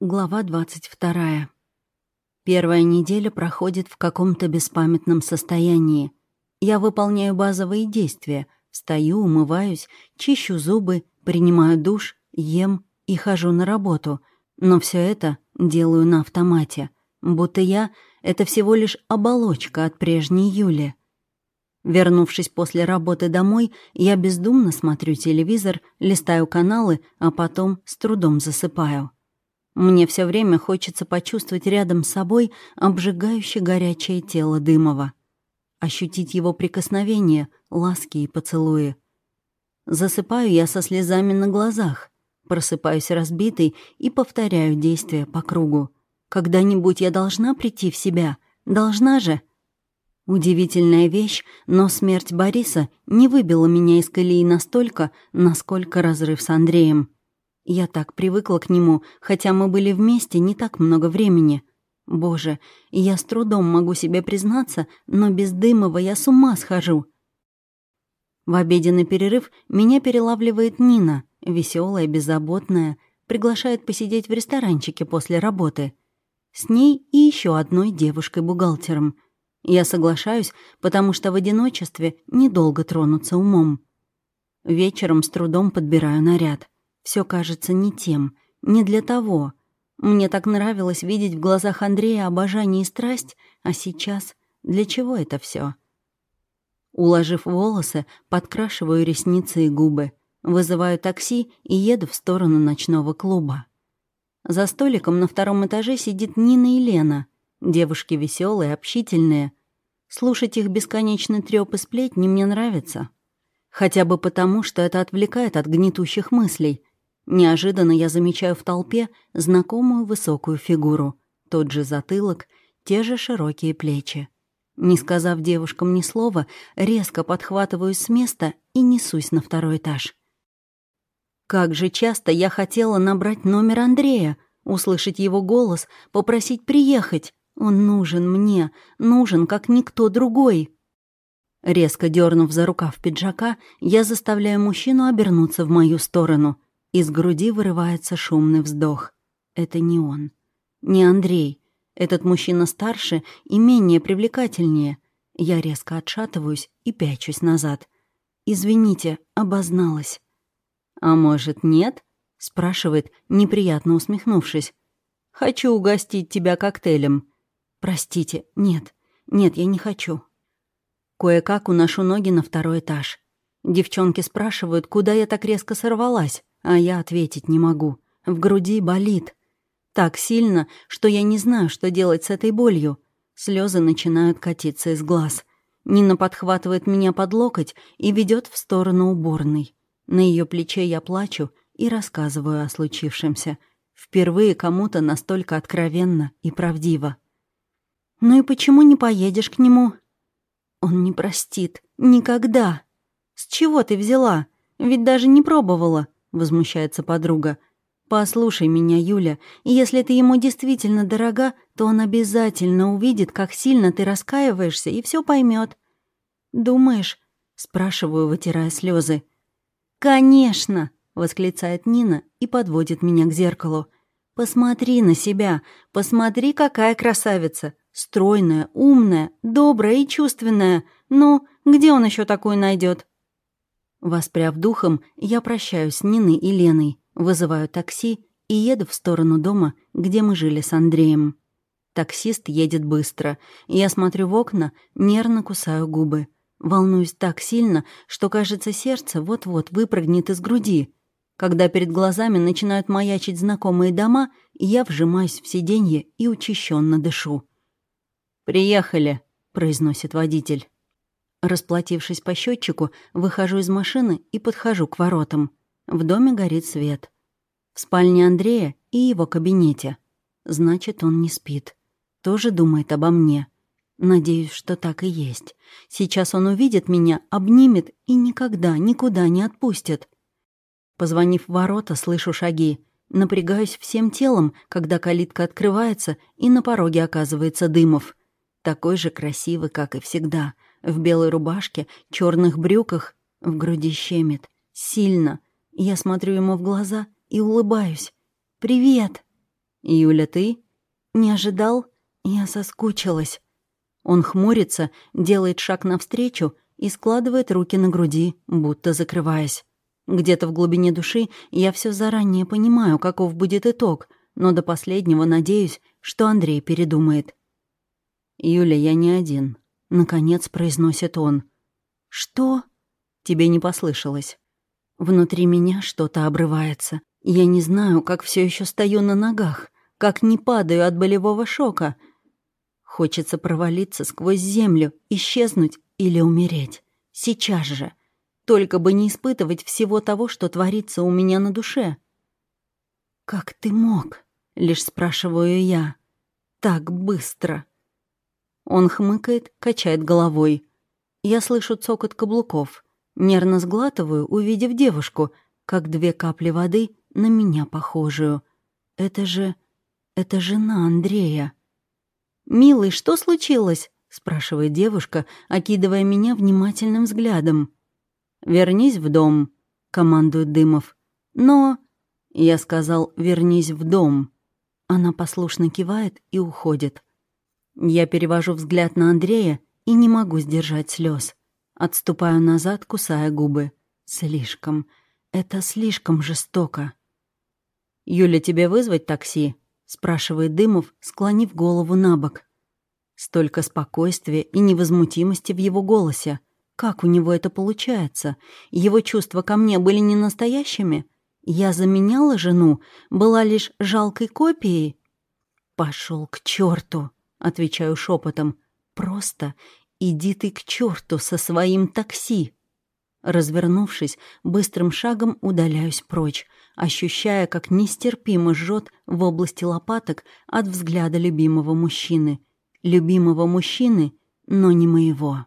Глава 22. Первая неделя проходит в каком-то беспамятном состоянии. Я выполняю базовые действия. Встаю, умываюсь, чищу зубы, принимаю душ, ем и хожу на работу. Но все это делаю на автомате. Будто я — это всего лишь оболочка от прежней Юли. Вернувшись после работы домой, я бездумно смотрю телевизор, листаю каналы, а потом с трудом засыпаю. Мне все время хочется почувствовать рядом с собой обжигающее горячее тело Дымова. Ощутить его прикосновение, ласки и поцелуи. Засыпаю я со слезами на глазах. Просыпаюсь разбитой и повторяю действия по кругу. Когда-нибудь я должна прийти в себя. Должна же. Удивительная вещь, но смерть Бориса не выбила меня из колеи настолько, насколько разрыв с Андреем. Я так привыкла к нему, хотя мы были вместе не так много времени. Боже, я с трудом могу себе признаться, но без Дымова я с ума схожу. В обеденный перерыв меня перелавливает Нина, веселая, беззаботная, приглашает посидеть в ресторанчике после работы. С ней и еще одной девушкой-бухгалтером. Я соглашаюсь, потому что в одиночестве недолго тронуться умом. Вечером с трудом подбираю наряд. Все кажется не тем, не для того. Мне так нравилось видеть в глазах Андрея обожание и страсть, а сейчас для чего это все? Уложив волосы, подкрашиваю ресницы и губы, вызываю такси и еду в сторону ночного клуба. За столиком на втором этаже сидит Нина и Лена. Девушки веселые, общительные. Слушать их бесконечный трёп и сплетни мне нравится. Хотя бы потому, что это отвлекает от гнетущих мыслей, Неожиданно я замечаю в толпе знакомую высокую фигуру. Тот же затылок, те же широкие плечи. Не сказав девушкам ни слова, резко подхватываюсь с места и несусь на второй этаж. Как же часто я хотела набрать номер Андрея, услышать его голос, попросить приехать. Он нужен мне, нужен, как никто другой. Резко дернув за рукав пиджака, я заставляю мужчину обернуться в мою сторону — из груди вырывается шумный вздох. Это не он. Не Андрей. Этот мужчина старше и менее привлекательнее. Я резко отшатываюсь и пячусь назад. «Извините, обозналась». «А может, нет?» — спрашивает, неприятно усмехнувшись. «Хочу угостить тебя коктейлем». «Простите, нет, нет, я не хочу». Кое-как уношу ноги на второй этаж. Девчонки спрашивают, куда я так резко сорвалась а я ответить не могу. В груди болит. Так сильно, что я не знаю, что делать с этой болью. Слезы начинают катиться из глаз. Нина подхватывает меня под локоть и ведет в сторону уборной. На ее плече я плачу и рассказываю о случившемся. Впервые кому-то настолько откровенно и правдиво. «Ну и почему не поедешь к нему?» «Он не простит. Никогда!» «С чего ты взяла? Ведь даже не пробовала возмущается подруга. «Послушай меня, Юля, и если ты ему действительно дорога, то он обязательно увидит, как сильно ты раскаиваешься, и все поймет. «Думаешь?» — спрашиваю, вытирая слезы. «Конечно!» — восклицает Нина и подводит меня к зеркалу. «Посмотри на себя, посмотри, какая красавица! Стройная, умная, добрая и чувственная. Ну, где он еще такую найдет? Воспряв духом, я прощаюсь с Ниной и Леной, вызываю такси и еду в сторону дома, где мы жили с Андреем. Таксист едет быстро, я смотрю в окна, нервно кусаю губы. Волнуюсь так сильно, что, кажется, сердце вот-вот выпрыгнет из груди. Когда перед глазами начинают маячить знакомые дома, я вжимаюсь в сиденье и учащенно дышу. «Приехали», — произносит водитель. Расплатившись по счетчику, выхожу из машины и подхожу к воротам. В доме горит свет. В спальне Андрея и его кабинете. Значит, он не спит. Тоже думает обо мне. Надеюсь, что так и есть. Сейчас он увидит меня, обнимет и никогда, никуда не отпустит. Позвонив в ворота, слышу шаги. Напрягаюсь всем телом, когда калитка открывается, и на пороге оказывается Дымов. Такой же красивый, как и всегда — в белой рубашке, черных брюках, в груди щемит. Сильно. Я смотрю ему в глаза и улыбаюсь. «Привет!» «Юля, ты?» «Не ожидал?» Я соскучилась. Он хмурится, делает шаг навстречу и складывает руки на груди, будто закрываясь. Где-то в глубине души я все заранее понимаю, каков будет итог, но до последнего надеюсь, что Андрей передумает. «Юля, я не один», — наконец произносит он. «Что?» «Тебе не послышалось». Внутри меня что-то обрывается. Я не знаю, как все еще стою на ногах, как не падаю от болевого шока. Хочется провалиться сквозь землю, исчезнуть или умереть. Сейчас же. Только бы не испытывать всего того, что творится у меня на душе. «Как ты мог?» — лишь спрашиваю я. «Так быстро». Он хмыкает, качает головой. Я слышу цокот каблуков. Нервно сглатываю, увидев девушку, как две капли воды на меня похожую. Это же... это жена Андрея. «Милый, что случилось?» — спрашивает девушка, окидывая меня внимательным взглядом. «Вернись в дом», — командует Дымов. «Но...» — я сказал «вернись в дом». Она послушно кивает и уходит. Я перевожу взгляд на Андрея и не могу сдержать слез. Отступаю назад, кусая губы. Слишком. Это слишком жестоко. «Юля, тебе вызвать такси?» — спрашивает Дымов, склонив голову на бок. Столько спокойствия и невозмутимости в его голосе. Как у него это получается? Его чувства ко мне были не настоящими? Я заменяла жену, была лишь жалкой копией? Пошел к черту, отвечаю шепотом. Просто иди ты к черту со своим такси. Развернувшись, быстрым шагом удаляюсь прочь, ощущая, как нестерпимо жжет в области лопаток от взгляда любимого мужчины. Любимого мужчины, но не моего.